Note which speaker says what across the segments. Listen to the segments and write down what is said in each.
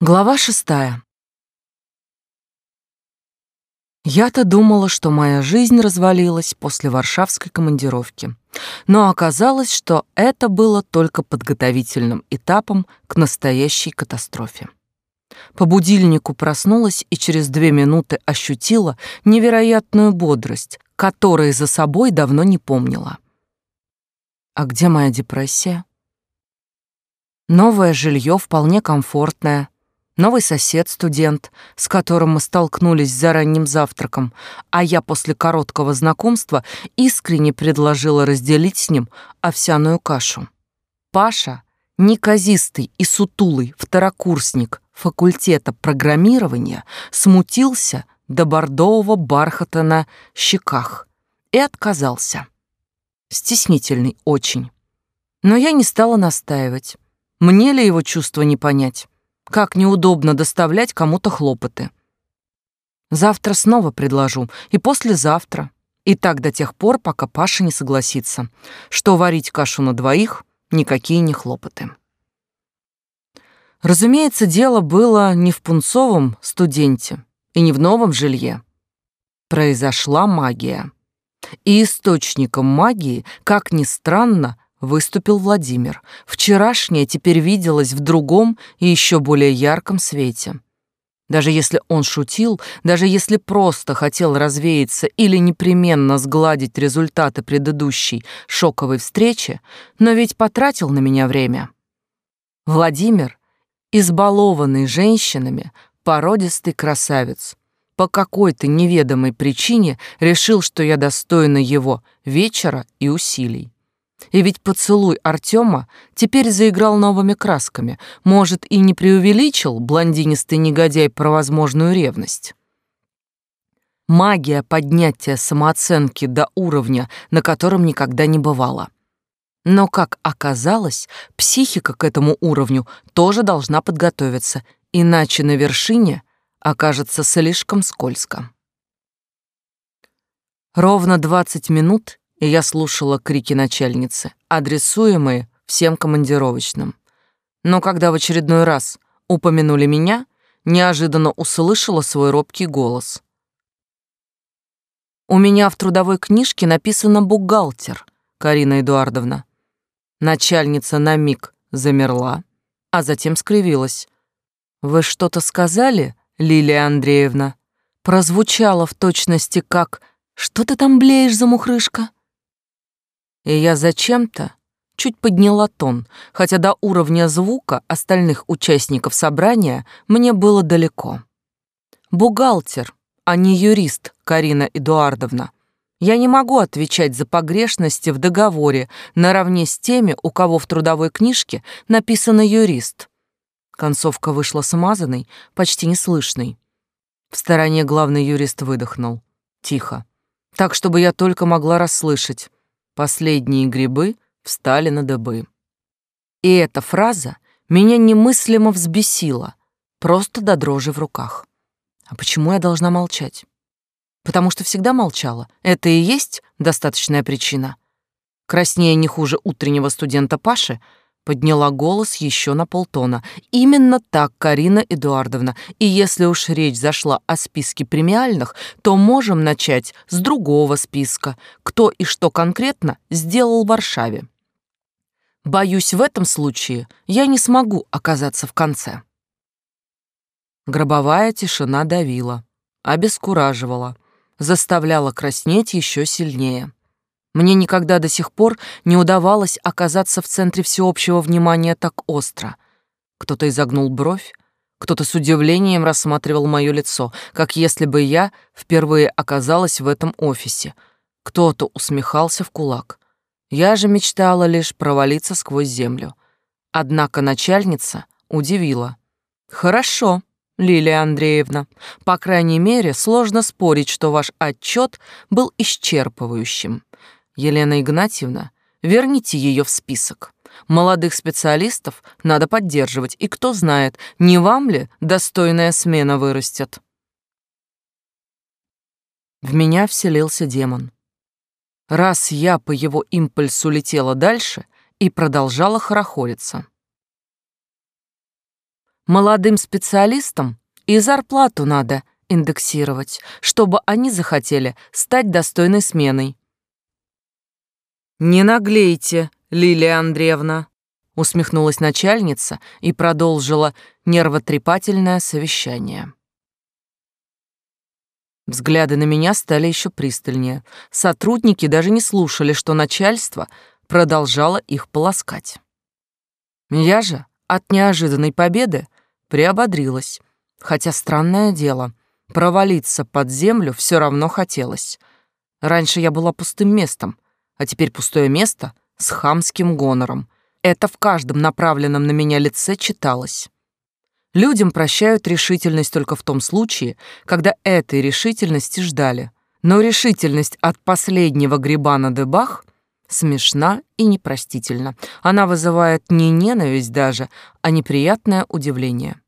Speaker 1: Глава шестая. Я-то думала, что моя жизнь развалилась после варшавской командировки. Но оказалось, что это было только подготовительным этапом к настоящей катастрофе. По будильнику проснулась и через две минуты ощутила невероятную бодрость, которой за собой давно не помнила. А где моя депрессия? Новое жилье вполне комфортное, новый сосед-студент, с которым мы столкнулись за ранним завтраком, а я после короткого знакомства искренне предложила разделить с ним овсяную кашу. Паша, неказистый и сутулый второкурсник факультета программирования, смутился до бордового бархата на щеках и отказался. Стеснительный очень. Но я не стала настаивать. Мне ли его чувства не понять? Как неудобно доставлять кому-то хлопоты. Завтра снова предложу, и послезавтра. И так до тех пор, пока Паша не согласится, что варить кашу на двоих — никакие не хлопоты. Разумеется, дело было не в пунцовом студенте и не в новом жилье. Произошла магия. И источником магии, как ни странно, выступил Владимир. Вчерашнее теперь виделось в другом и еще более ярком свете. Даже если он шутил, даже если просто хотел развеяться или непременно сгладить результаты предыдущей шоковой встречи, но ведь потратил на меня время. Владимир, избалованный женщинами, породистый красавец, по какой-то неведомой причине решил, что я достойна его вечера и усилий. И ведь поцелуй Артема теперь заиграл новыми красками, может, и не преувеличил блондинистый негодяй про возможную ревность. Магия поднятия самооценки до уровня, на котором никогда не бывало. Но, как оказалось, психика к этому уровню тоже должна подготовиться, иначе на вершине окажется слишком скользко. Ровно 20 минут и я слушала крики начальницы, адресуемые всем командировочным. Но когда в очередной раз упомянули меня, неожиданно услышала свой робкий голос. «У меня в трудовой книжке написано «бухгалтер», Карина Эдуардовна». Начальница на миг замерла, а затем скривилась. «Вы что-то сказали, Лилия Андреевна?» Прозвучало в точности как «Что ты там блеешь, замухрышка?» И я зачем-то чуть подняла тон, хотя до уровня звука остальных участников собрания мне было далеко. Бухгалтер, а не юрист, Карина Эдуардовна. Я не могу отвечать за погрешности в договоре наравне с теми, у кого в трудовой книжке написано «юрист». Концовка вышла смазанной, почти неслышной. В стороне главный юрист выдохнул. Тихо. Так, чтобы я только могла расслышать. Последние грибы встали на дыбы. И эта фраза меня немыслимо взбесила, просто до дрожи в руках. А почему я должна молчать? Потому что всегда молчала. Это и есть достаточная причина. Краснее не хуже утреннего студента Паши — подняла голос еще на полтона. Именно так, Карина Эдуардовна. И если уж речь зашла о списке премиальных, то можем начать с другого списка. Кто и что конкретно сделал в Варшаве. Боюсь, в этом случае я не смогу оказаться в конце. Гробовая тишина давила, обескураживала, заставляла краснеть еще сильнее. Мне никогда до сих пор не удавалось оказаться в центре всеобщего внимания так остро. Кто-то изогнул бровь, кто-то с удивлением рассматривал мое лицо, как если бы я впервые оказалась в этом офисе. Кто-то усмехался в кулак. Я же мечтала лишь провалиться сквозь землю. Однако начальница удивила. «Хорошо, Лилия Андреевна. По крайней мере, сложно спорить, что ваш отчет был исчерпывающим. Елена Игнатьевна, верните ее в список. Молодых специалистов надо поддерживать, и кто знает, не вам ли достойная смена вырастет. В меня вселился демон. Раз я по его импульсу летела дальше и продолжала хорохориться. Молодым специалистам и зарплату надо индексировать, чтобы они захотели стать достойной сменой. «Не наглейте, Лилия Андреевна», — усмехнулась начальница и продолжила нервотрепательное совещание. Взгляды на меня стали еще пристальнее. Сотрудники даже не слушали, что начальство продолжало их полоскать. Я же от неожиданной победы приободрилась, хотя странное дело, провалиться под землю все равно хотелось. Раньше я была пустым местом, а теперь пустое место с хамским гонором. Это в каждом направленном на меня лице читалось. Людям прощают решительность только в том случае, когда этой решительности ждали. Но решительность от последнего гриба на дебах смешна и непростительна. Она вызывает не ненависть даже, а неприятное удивление.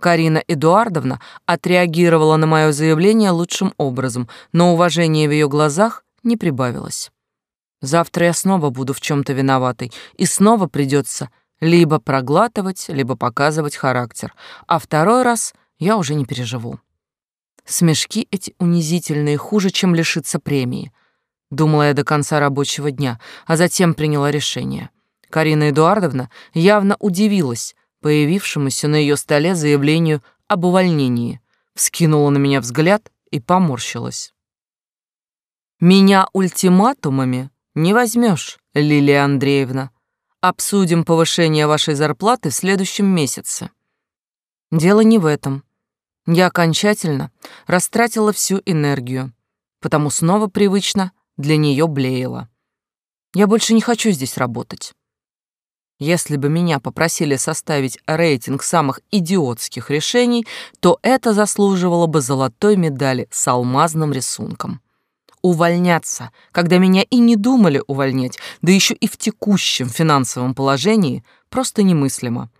Speaker 1: Карина Эдуардовна отреагировала на мое заявление лучшим образом, но уважение в ее глазах не прибавилось. Завтра я снова буду в чем то виноватой, и снова придется либо проглатывать, либо показывать характер. А второй раз я уже не переживу. Смешки эти унизительные хуже, чем лишиться премии. Думала я до конца рабочего дня, а затем приняла решение. Карина Эдуардовна явно удивилась появившемуся на ее столе заявлению об увольнении, вскинула на меня взгляд и поморщилась. «Меня ультиматумами не возьмешь, Лилия Андреевна», Обсудим повышение вашей зарплаты в следующем месяце. Дело не в этом. Я окончательно растратила всю энергию, потому снова привычно для нее блеяла. Я больше не хочу здесь работать. Если бы меня попросили составить рейтинг самых идиотских решений, то это заслуживало бы золотой медали с алмазным рисунком увольняться, когда меня и не думали увольнять, да еще и в текущем финансовом положении, просто немыслимо.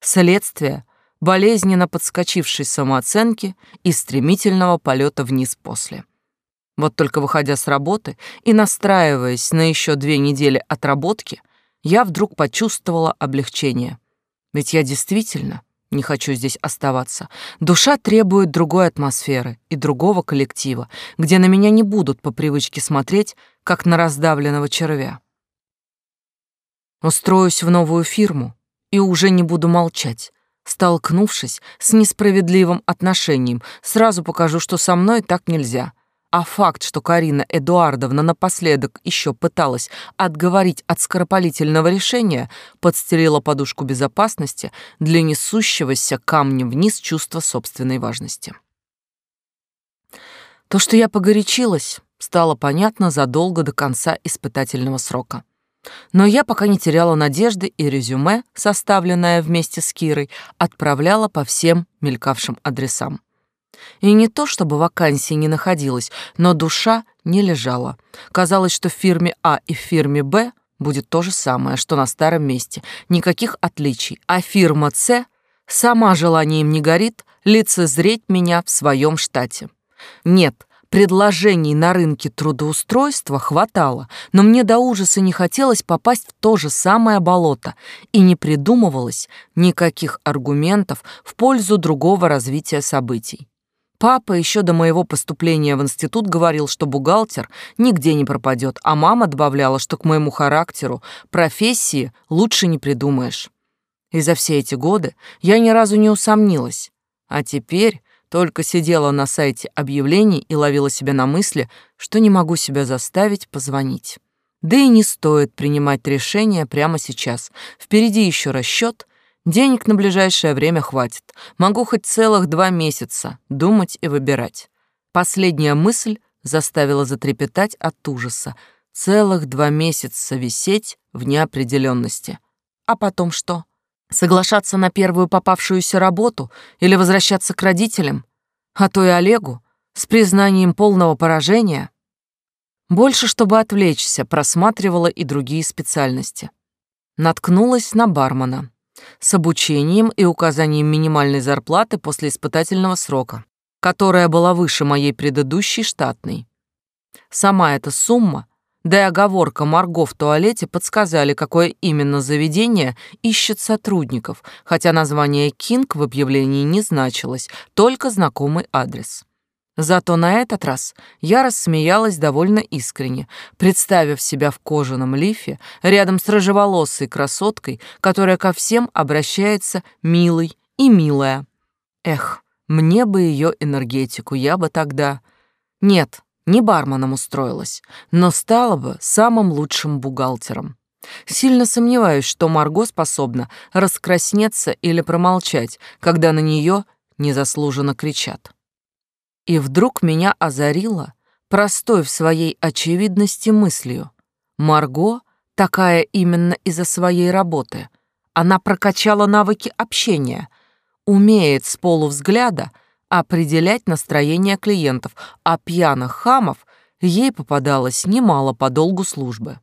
Speaker 1: Следствие болезненно подскочившей самооценки и стремительного полета вниз после. Вот только выходя с работы и настраиваясь на еще две недели отработки, я вдруг почувствовала облегчение. Ведь я действительно не хочу здесь оставаться. Душа требует другой атмосферы и другого коллектива, где на меня не будут по привычке смотреть, как на раздавленного червя. Устроюсь в новую фирму и уже не буду молчать. Столкнувшись с несправедливым отношением, сразу покажу, что со мной так нельзя — а факт, что Карина Эдуардовна напоследок еще пыталась отговорить от скоропалительного решения, подстелила подушку безопасности для несущегося камнем вниз чувства собственной важности. То, что я погорячилась, стало понятно задолго до конца испытательного срока. Но я пока не теряла надежды, и резюме, составленное вместе с Кирой, отправляла по всем мелькавшим адресам. И не то, чтобы вакансии не находилось, но душа не лежала. Казалось, что в фирме А и в фирме Б будет то же самое, что на старом месте. Никаких отличий. А фирма С сама желанием не горит лицезреть меня в своем штате. Нет, предложений на рынке трудоустройства хватало, но мне до ужаса не хотелось попасть в то же самое болото, и не придумывалось никаких аргументов в пользу другого развития событий. Папа еще до моего поступления в институт говорил, что бухгалтер нигде не пропадет, а мама добавляла, что к моему характеру профессии лучше не придумаешь. И за все эти годы я ни разу не усомнилась. А теперь только сидела на сайте объявлений и ловила себя на мысли, что не могу себя заставить позвонить. Да и не стоит принимать решение прямо сейчас. Впереди еще расчет, Денег на ближайшее время хватит. Могу хоть целых два месяца думать и выбирать. Последняя мысль заставила затрепетать от ужаса. Целых два месяца висеть в неопределенности. А потом что? Соглашаться на первую попавшуюся работу или возвращаться к родителям? А то и Олегу с признанием полного поражения? Больше, чтобы отвлечься, просматривала и другие специальности. Наткнулась на бармена с обучением и указанием минимальной зарплаты после испытательного срока, которая была выше моей предыдущей штатной. Сама эта сумма Да и оговорка Марго в туалете подсказали, какое именно заведение ищет сотрудников, хотя название «Кинг» в объявлении не значилось, только знакомый адрес. Зато на этот раз я рассмеялась довольно искренне, представив себя в кожаном лифе рядом с рыжеволосой красоткой, которая ко всем обращается милой и милая. Эх, мне бы ее энергетику, я бы тогда... Нет, не барменом устроилась, но стала бы самым лучшим бухгалтером. Сильно сомневаюсь, что Марго способна раскраснеться или промолчать, когда на нее незаслуженно кричат. И вдруг меня озарило простой в своей очевидности мыслью. Марго такая именно из-за своей работы. Она прокачала навыки общения, умеет с полувзгляда определять настроение клиентов, а пьяных хамов ей попадалось немало по долгу службы.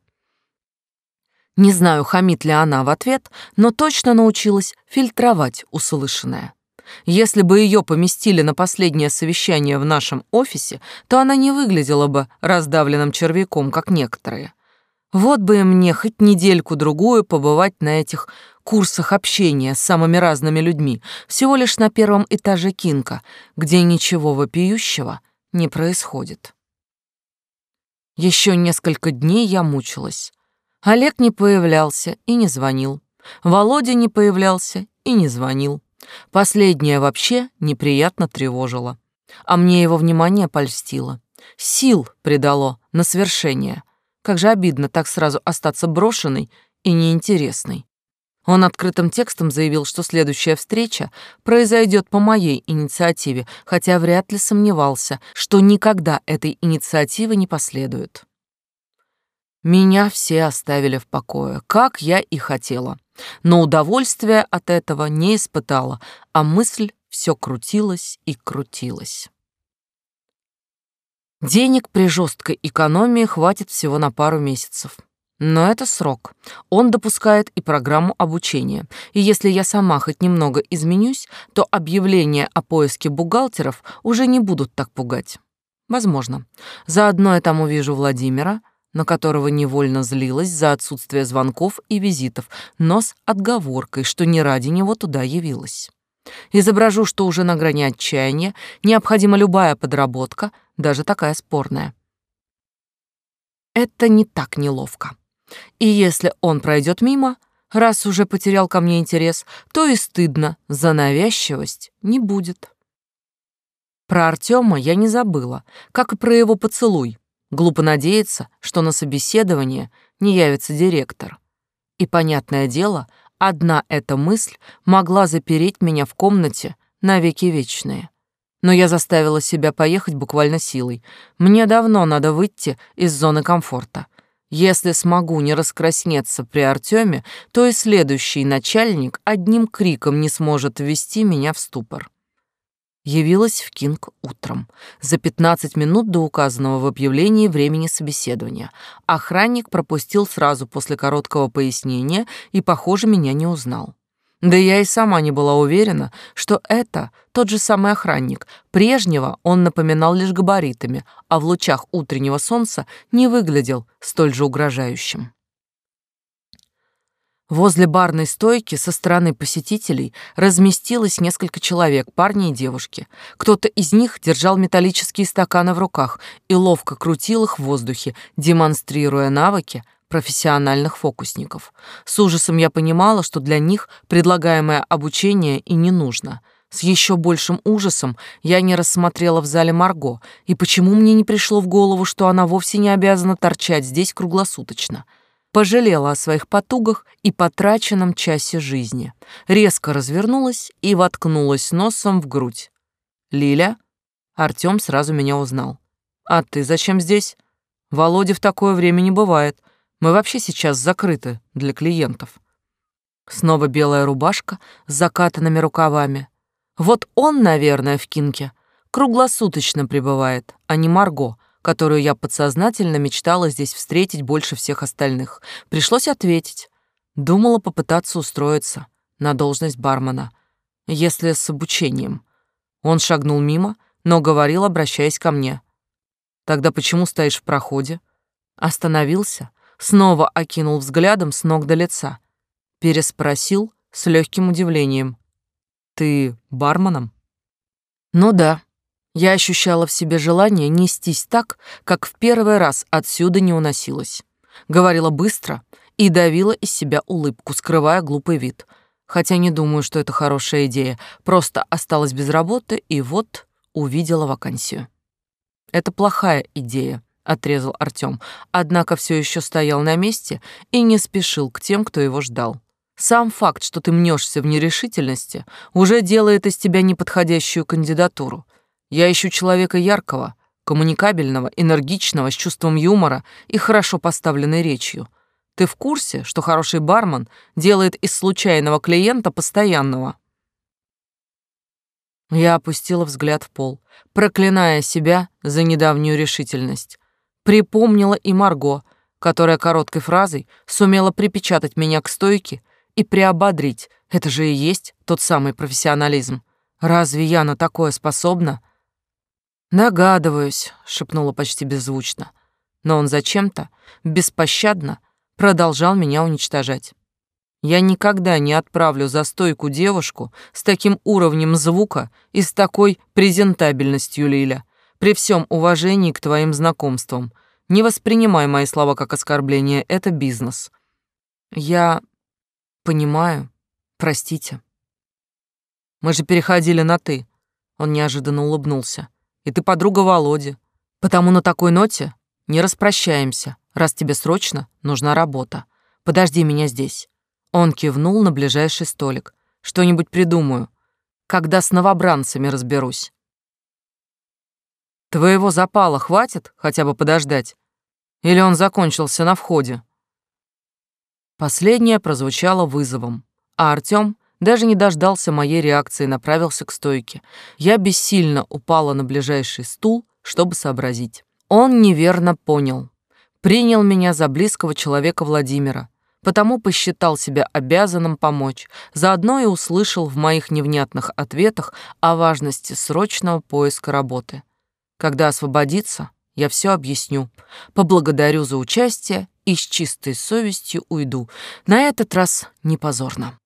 Speaker 1: Не знаю, хамит ли она в ответ, но точно научилась фильтровать услышанное. Если бы ее поместили на последнее совещание в нашем офисе, то она не выглядела бы раздавленным червяком, как некоторые. Вот бы и мне хоть недельку-другую побывать на этих курсах общения с самыми разными людьми, всего лишь на первом этаже Кинка, где ничего вопиющего не происходит. Еще несколько дней я мучилась. Олег не появлялся и не звонил. Володя не появлялся и не звонил. Последнее вообще неприятно тревожило. А мне его внимание польстило. Сил придало на свершение. Как же обидно так сразу остаться брошенной и неинтересной. Он открытым текстом заявил, что следующая встреча произойдет по моей инициативе, хотя вряд ли сомневался, что никогда этой инициативы не последует. Меня все оставили в покое, как я и хотела. Но удовольствия от этого не испытала, а мысль все крутилась и крутилась. Денег при жесткой экономии хватит всего на пару месяцев. Но это срок. Он допускает и программу обучения. И если я сама хоть немного изменюсь, то объявления о поиске бухгалтеров уже не будут так пугать. Возможно. Заодно я там увижу Владимира, на которого невольно злилась за отсутствие звонков и визитов, но с отговоркой, что не ради него туда явилась. Изображу, что уже на грани отчаяния, необходима любая подработка, даже такая спорная. Это не так неловко. И если он пройдет мимо, раз уже потерял ко мне интерес, то и стыдно за навязчивость не будет. Про Артема я не забыла, как и про его поцелуй. Глупо надеяться, что на собеседование не явится директор. И, понятное дело, одна эта мысль могла запереть меня в комнате навеки вечные. Но я заставила себя поехать буквально силой. Мне давно надо выйти из зоны комфорта. Если смогу не раскраснеться при Артеме, то и следующий начальник одним криком не сможет ввести меня в ступор. Явилась в Кинг утром, за 15 минут до указанного в объявлении времени собеседования. Охранник пропустил сразу после короткого пояснения и, похоже, меня не узнал. Да я и сама не была уверена, что это тот же самый охранник. Прежнего он напоминал лишь габаритами, а в лучах утреннего солнца не выглядел столь же угрожающим. Возле барной стойки со стороны посетителей разместилось несколько человек, парни и девушки. Кто-то из них держал металлические стаканы в руках и ловко крутил их в воздухе, демонстрируя навыки профессиональных фокусников. С ужасом я понимала, что для них предлагаемое обучение и не нужно. С еще большим ужасом я не рассмотрела в зале Марго, и почему мне не пришло в голову, что она вовсе не обязана торчать здесь круглосуточно. Пожалела о своих потугах и потраченном часе жизни. Резко развернулась и воткнулась носом в грудь. «Лиля?» Артём сразу меня узнал. «А ты зачем здесь?» «Володе в такое время не бывает. Мы вообще сейчас закрыты для клиентов. Снова белая рубашка с закатанными рукавами. Вот он, наверное, в Кинке круглосуточно пребывает, а не Марго, которую я подсознательно мечтала здесь встретить больше всех остальных. Пришлось ответить. Думала попытаться устроиться на должность бармена, если с обучением. Он шагнул мимо, но говорил, обращаясь ко мне. «Тогда почему стоишь в проходе? Остановился, снова окинул взглядом с ног до лица. Переспросил с легким удивлением. «Ты барменом?» «Ну да». Я ощущала в себе желание нестись так, как в первый раз отсюда не уносилась. Говорила быстро и давила из себя улыбку, скрывая глупый вид. Хотя не думаю, что это хорошая идея. Просто осталась без работы и вот увидела вакансию. Это плохая идея, отрезал Артём, однако все еще стоял на месте и не спешил к тем, кто его ждал. Сам факт, что ты мнешься в нерешительности, уже делает из тебя неподходящую кандидатуру. Я ищу человека яркого, коммуникабельного, энергичного, с чувством юмора и хорошо поставленной речью. Ты в курсе, что хороший бармен делает из случайного клиента постоянного? Я опустила взгляд в пол, проклиная себя за недавнюю решительность. Припомнила и Марго, которая короткой фразой сумела припечатать меня к стойке и приободрить. Это же и есть тот самый профессионализм. Разве я на такое способна? Догадываюсь, шепнула почти беззвучно. Но он зачем-то беспощадно продолжал меня уничтожать. Я никогда не отправлю за стойку девушку с таким уровнем звука и с такой презентабельностью, Лиля. При всем уважении к твоим знакомствам. Не воспринимай мои слова как оскорбление, это бизнес. Я понимаю. Простите. Мы же переходили на «ты». Он неожиданно улыбнулся. И ты подруга Володи. Потому на такой ноте не распрощаемся, раз тебе срочно нужна работа. Подожди меня здесь. Он кивнул на ближайший столик. Что-нибудь придумаю, когда с новобранцами разберусь. Твоего запала хватит хотя бы подождать? Или он закончился на входе? Последнее прозвучало вызовом, а Артём даже не дождался моей реакции направился к стойке. Я бессильно упала на ближайший стул, чтобы сообразить. Он неверно понял. Принял меня за близкого человека Владимира, потому посчитал себя обязанным помочь, заодно и услышал в моих невнятных ответах о важности срочного поиска работы. Когда освободится, я все объясню. Поблагодарю за участие и с чистой совестью уйду. На этот раз не позорно.